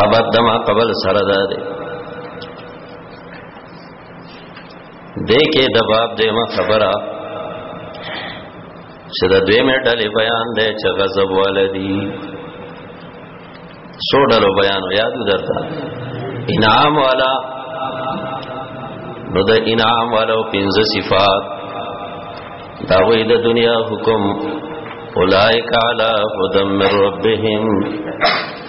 ربط د ما قبل سره ده دی دیکې د باب د ما خبره چې د دوی مې ډلې بیان دی چې غضب ولدي سو ډلو بیان یاد درته انعام والا نو د انعام والو پنځه صفات دا وې د دنیا حکم اولائک علی هدم ربهم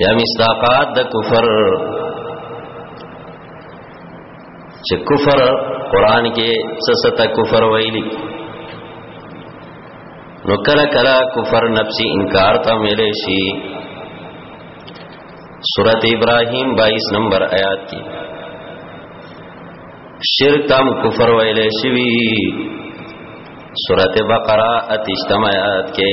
بیا مصداقات د کفر چې کفر قران کې سست کفر ویلي نو کله کله کفر نفسي انکار ته ملي شي سورت ابراهيم 22 نمبر آیات کې شرک تام کفر ویلې شوی سورت بقره اتشتم آیات کې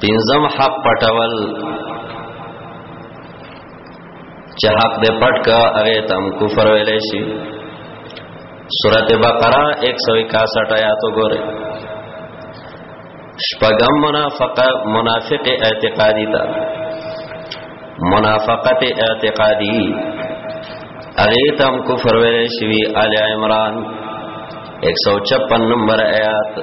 پنځم حق پټول چې حق دې پټ کا هغه تم کفر ویلې شي سورۃ بقرہ 161 آیات وګوره شپږم منافق منافق اعتقادی دا منافقت اعتقادی هغه تم کفر ویلې شي آل عمران 156 نمبر آیات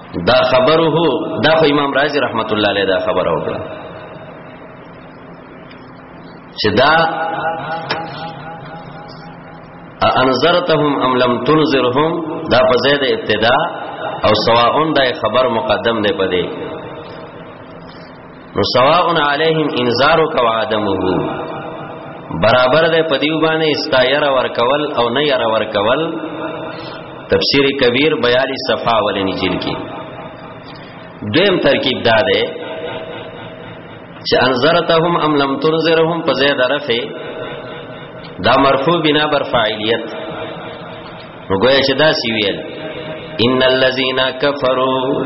دا خبره هو دا خو امام رازی رحمت الله علیه دا خبره وکړه چې دا انذرتهم ام لم تنذرهم دا په زید ابتدا او سواء دا خبر مقدم دی پدې نو سواء علیهم انذار او عدمه برابر ده په دیو باندې استایر ور کول او نه یره ور کول تفسیر کبیر 42 صفحه ولنی جیل کې دویم ترکیب دا ده چې انذرتهم ام لم تنذرهم په زید رفه دا مرفوع بنا بر فاعلیت نو گویا چې دا سی ویل ان الذين كفروا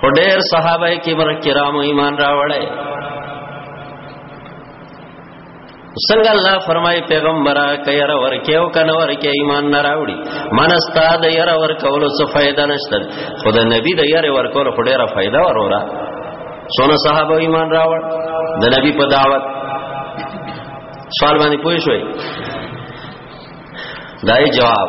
خو ډېر صحابه کرام ایمان راوړی څنګه الله فرمای پیغمبره کيره ورکه او کنه ورکه ایمان نه راوړي من استاد يره ورکولو څه فائدہ نشته خدای نبی د يره ورکولو په ډیره فائدہ وروره سونه صحابه ایمان راوړ د نبی په دعوت سوال باندې پوه شوي دای جواب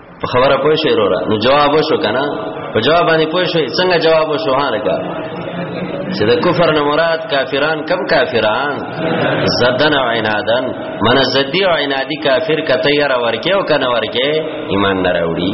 په خبره پوه شئ وروره نو جواب وشو کنه په جواب باندې پوه شئ څنګه جواب وشو ها لکه چې د کفر نه مراد کافران کم کافران زدن او عنادن من زدی او عنادی کافر کته یاره ورکه او کنه ورکه ایمان نه راوړي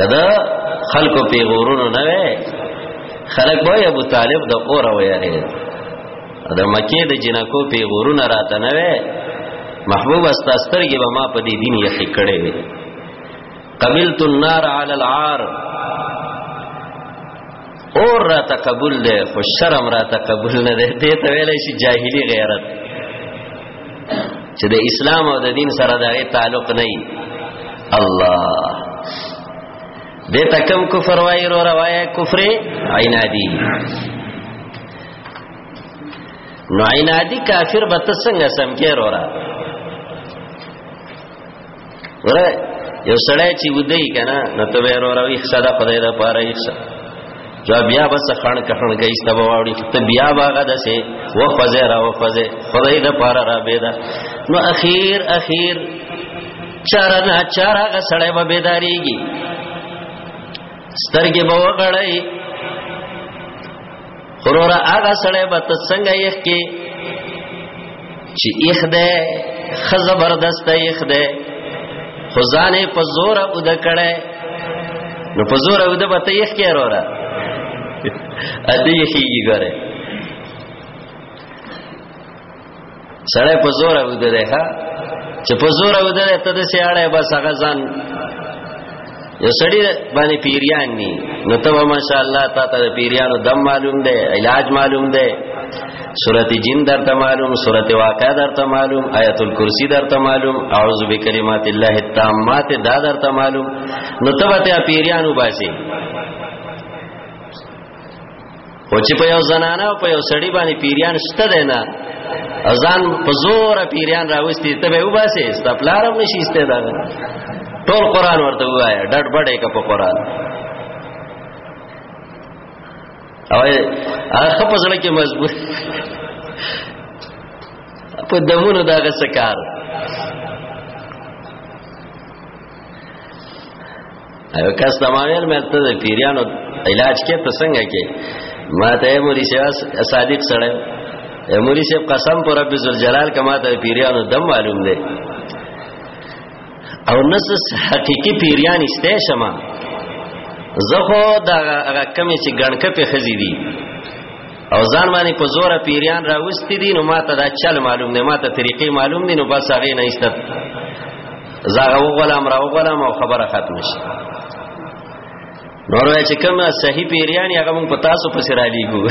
کدا خلکو پیغورونو نه وي خلک به ابو طالب د اور ویاره د مکه د جنکو پیغورونه راته نه وي محبوب استاسترګي به ما په دې دین یې خکړې وي قبلت النار علی العار اور را ته قبول دی خو شرم را ته قبول نه دی دې ته ویلې شي جاهلی غیرت چې د اسلام او د دین سره دغه تعلق نه الله دې ته کم کفر وای رو روایه کفر عینادی نو عینادی کافر به تسنګ سم کې رو را وره یو سړی چې ودی کنه نو ته ورو ورو یې صدا خدای دا پاره یې صدا جو بیا بس خان کخن گئی ستا باوړي ته بیا باغه دسه و فزه را و فزه خدای دا پاره را بيدا نو اخیر اخیر چارا نه چارا غ سړی به بیداریږي سترګې به وغړی خرور هغه سړی به ته څنګه یې کې چې یې خده خزبردست یې خده خزانه په زور او د کړه نو په زور او د بته یې کې وروره ا دې یې کیږي ګره سړی په زور او ده ښا چې په زور او ده ته د سیاړې بس هغه ځان یو سړی باندې پیریان ني نو ته ماشاء الله تا ته پیریانو دم معلوم دی علاج معلوم دی سورت جن درته معلوم سورت واقع درته معلوم آیت الکرسی درته معلوم اعوذ بکلمات الله التامات دا درته معلوم نو ته به پیریانو باسي او چې په یو زنانه او په یو سړی باندې پیریان شته دی نه ازان په زور پیریان راوستي ته به وباسي ستا پلارم نشي سته دا ټول قران ورته وایا ډډ بډې کا په قران او هغه په ځل کې مضبوط په دمونو داغه سکار او کس ته ما ویل مې ته د پیریانو علاج کې ته څنګه کې ما ته موري شواس صادق سره موري شپ قسم پر رب ذل جلال کما ته پیریانو دم معلوم دی او نس حقيقي پیریان استه شمه زه خو دا هغه کمی چې ګڼکه په خزي دي او ځان باندې په زور پیریان راوستي دي نو ماته دا چل معلوم نه ماته طریقې معلوم دي نو بس هغه نه ایست زاغه وغلام را وغلام او خبره ختم شي نور وای چې کوم صحیح پیریان هغه مونږ په تاسو پسې را لیګو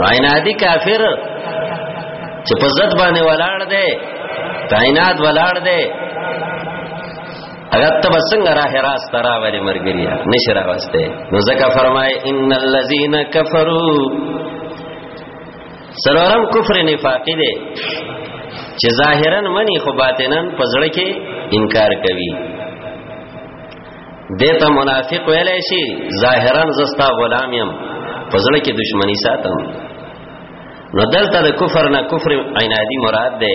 ناینادی کافر چې په ځد باندې ولاړ دی کائنات ولاړ دی اگر تب څنګه راه راس ترا وری مرګریا نشرا واسطه نو زکه فرمای ان الذين كفروا سلورم کفر نفاقی دی چې ظاهرا منی خو باطنا پزړه کې انکار کوي دته منافق ویلې شي ظاهرا زستا غلام يم پزړه کې دشمنی ساتم نو دلته د کفر نه کفر عنادي مراد ده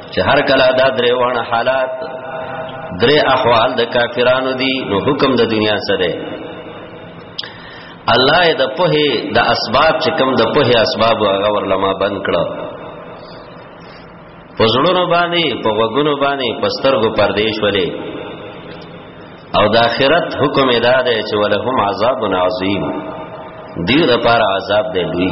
چې هر کله دا درې وانه حالات درې احوال د کافرانو دي نو حکم د دنیا سره الله د په د اسباب چې کوم د په اسباب هغه ورلما بند کړو پزړونو باندې په وګونو باندې پسترګو پردیش ولې او د آخرت حکم ادا ده چې ولهم عذاب عظیم دیر لپاره عذاب دی لوی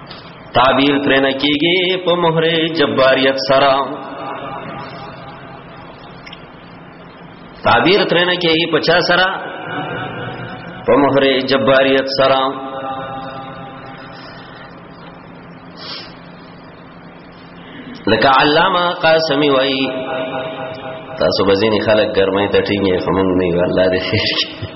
تعبیر ترنه کیږي په مهر جباریت سره تعبیر ترنه کیږي په چا سره په مهر جباریت سره لکه علامه قاسمی وای تاسو بزینی خلک ګرمه ته ټینګې فهمون نه وی الله دې خیر کړي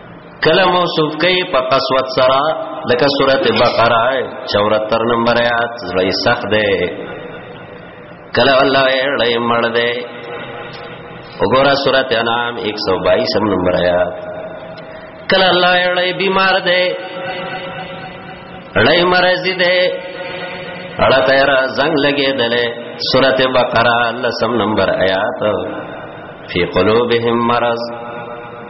کله موصوف کوي په قسوت سره لکه سوره بقره 74 نمبر آیات زړی سخت ده کله الله یې مړ ده وګوره سوره انعام 122 نمبر آیات کله الله یې بیمار ده اړای مرض ده اړه تیر زنګ لګې دله سوره بقره لسم نمبر آیات فی قلوبهم مرض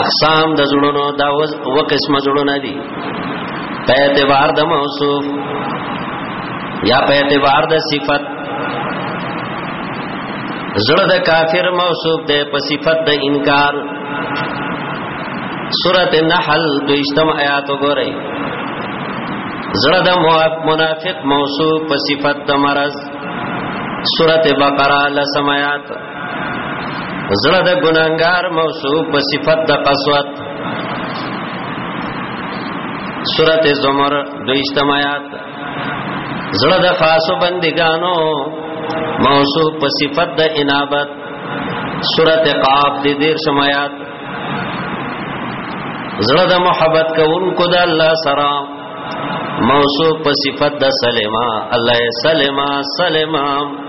اقسام د زړونو دا و قسمه زړونه دي په اعتبار د موصوف یا په اعتبار د صفت زړه د کافر موصوف ده په صفت د انکار سورته نحل دویشتم آیات وګورئ زړه د منافق موصوف په صفت د مرض سورته بقره لسم آیات زړه د ګناګار موصوف په صفت د قسوت سورت زمر دو اجتماعات زړه د خاصو بندگانو موصوف په صفت د انابت سورت قاف د دیر سمایات زړه د محبت کوونکو د الله سره موصوف په صفت د سلمہ الله سلمہ سلمہ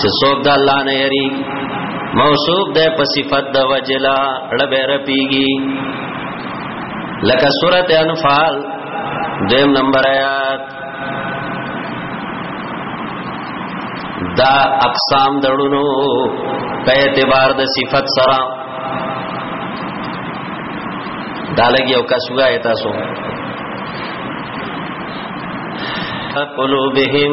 چې څوک د الله نه یری موصوف ده په صفت د وجلا ړبه رپیږي لکه سورته انفال دیم نمبر آیات دا اقسام دړونو په اعتبار د صفت سره دا لګي او کسوګه ایتا سو قلوبهم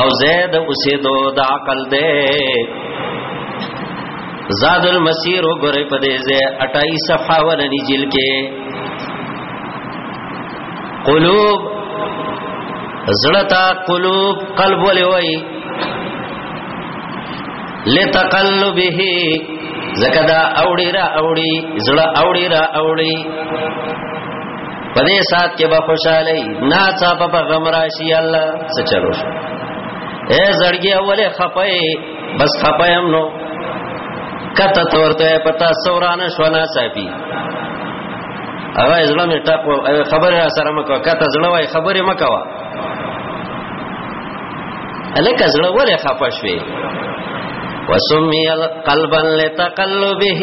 او زید اوسېدو د عقل دی زاد المسیر وګره په دې ځای 28 صفحه ولني جیل کې قلوب زړتا قلوب قلب ولې وای لتقلبه زکدا اوړي را اوړي زړه اوړي را اوړي په دې سات کې به خوشاله نه چا په غم راشي الله څه چلو شو اے زړګي اوله خپای بس خپایم نو کته تورته پتا سورانه شونه صاحبي هغه ځله مې ټاپ خبره سره مکو کته ځله وای خبره مکوا الک ځله وله خپه شوي وسمي قلبا لتقلبه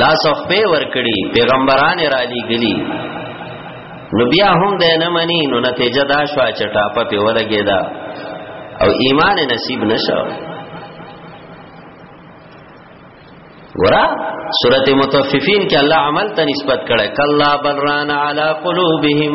لا صحبه ور کړی پیغمبران را لګلی نو بیا هم د نه منی نو نتیجه دا شو چې ټاپه په ولګی دا او ایمان نصیب نشو ورا سورت متوففین کې الله عمل ته نسبت کړه کلا بل ران علی قلوبهم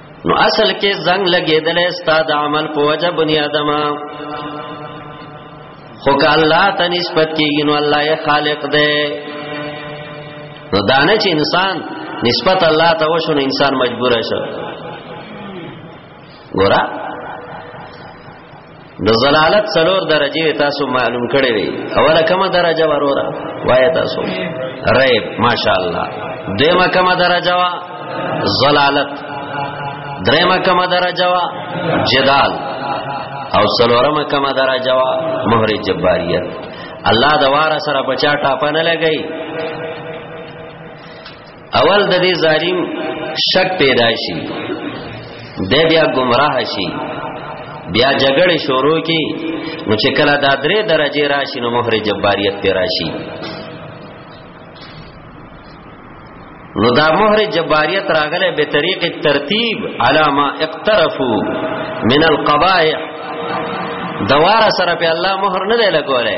نو اصل کې زنګ لګېدل استاد عمل په وجه بنی آدم خو که الله ته نسبت کیږي نو الله یې خالق دی نو دانه چې انسان نسبت الله ته وشو نو انسان مجبور شو ګورا د زلالت څلور درجه تاسو معلوم کړی وي اوله کومه درجه وروره وای تاسو ریب ماشاءالله دیمه کومه درجه وا زلالت دریمه کومه درجه وا جدال او څلورمه کومه درجه وا مهر جباریت الله دواره سره بچا ټاپنه لګی اول د دې ظالم شک پیدا شي د بیا گمراه شي بیا جګړه شروع کی نو چې کله دا درې درجه راشي نو مهر جباریت پر راشي نو دا مهر جباریت راغله به طریق ترتیب علامه اقترفو من القبائح دواره سره په الله مهر نه لګولای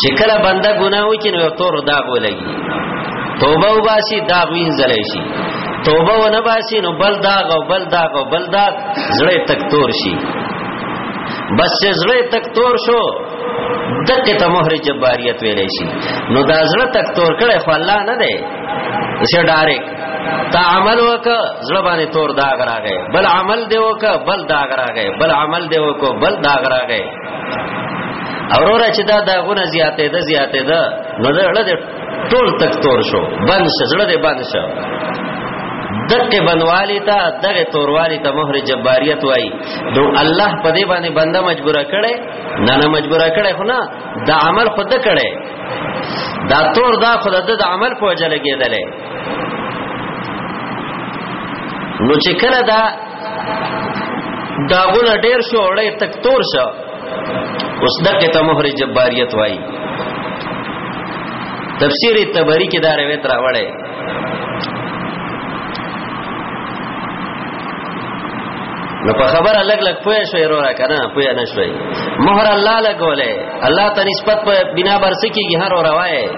چې کله بنده ګناه وکړي نو تور داغ ولګي توبه وباسي داغ وینځل شي توبه ونه باسي نو بل داغ او بل داغ او بل داغ زړه تک تور شي بس چې زړه تک تور شو دغه ته مهر جباریت ویلې شي نو دا زړه تک تور کړي خو الله نه دی چې ډایرک تا عمل وک زړه باندې تور داغ راغې بل عمل دی وک بل داغ راغې بل عمل دی وک بل داغ راغې اوروره چې دا داغونه زیاتې ده زیاتې ده نو دا اړه دې ټول تک تور شو بند شو زړه دې بند شو دغه بنوالی ته دغه توروالی ته مہر جباریت وای نو الله په دې باندې بنده مجبور کړي نه نه مجبور کړي خو نه دا عمل خود کړي دا تور دا خود د عمل په وجه لګیدلې نو چې کله دا داغونه ډیر شو اړې تک تور شو اوس دغه ته مهر جباریت وای تفسیر تبری کې دا روایت راوړی نو په خبره لګ لګ پوه شوې رو را کنه پوه نه شوې مہر الله لګولې الله ته نسبت په بنا برسکیږي هر روایت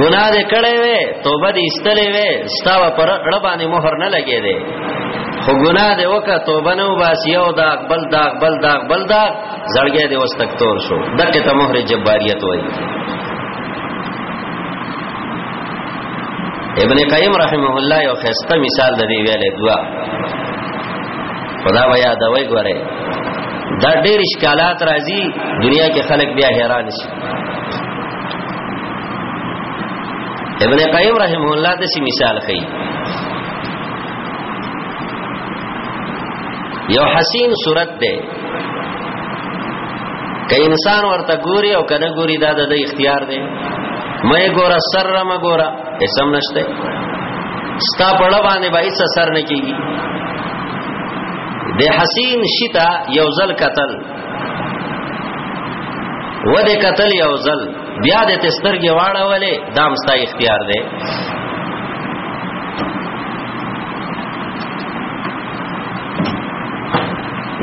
ګناه دې کړې وې توبه دې استلې وې ستا پر اړه باندې مہر نه لګې دې خو ګناه دې وکړه توبه نه وباسي او دا بل دا بل دا بل دا زړګې دې واستکتور شو دغه ته مہر جباریت وای ابن قیم رحمه الله یو خسته مثال د دې ویلې دوا خدا بیا دا وای ګوره دا ډېر اشکالات راځي دنیا کې خلک بیا حیران شي ابن قیم رحمه الله د شي مثال خي یو حسین صورت ده که انسان ورته ګوري او کنه ګوري دا د اختیار ده مې ګورا سر ما ګورا اسم نشته ستا په لبانې به هیڅ اثر نه کیږي د حسین شتا یو ځل قتل و د قتل یو ځل بیا د تسترګې واړولې دام ستا اختیار دی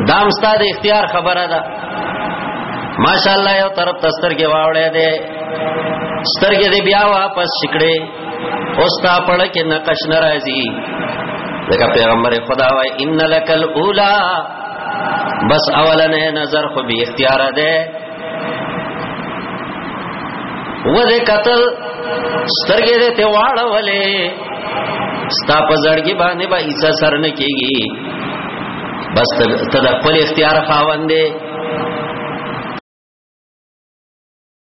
دام ستا د اختیار خبره ده ماشاءالله یو طرف تسترګې واړې ده سترګې دې بیا واپس شکړې اوستا پړه کې نقش ناراضي دغه پیغمبر خدا وای ان لکل اولا بس اولنې نظر خو به اختیار ده و دې قتل سترګې دې ته واړه ولې ستا په زړګي باندې با عیسی سر نه کیږي بس ته د خپل اختیار خاوندې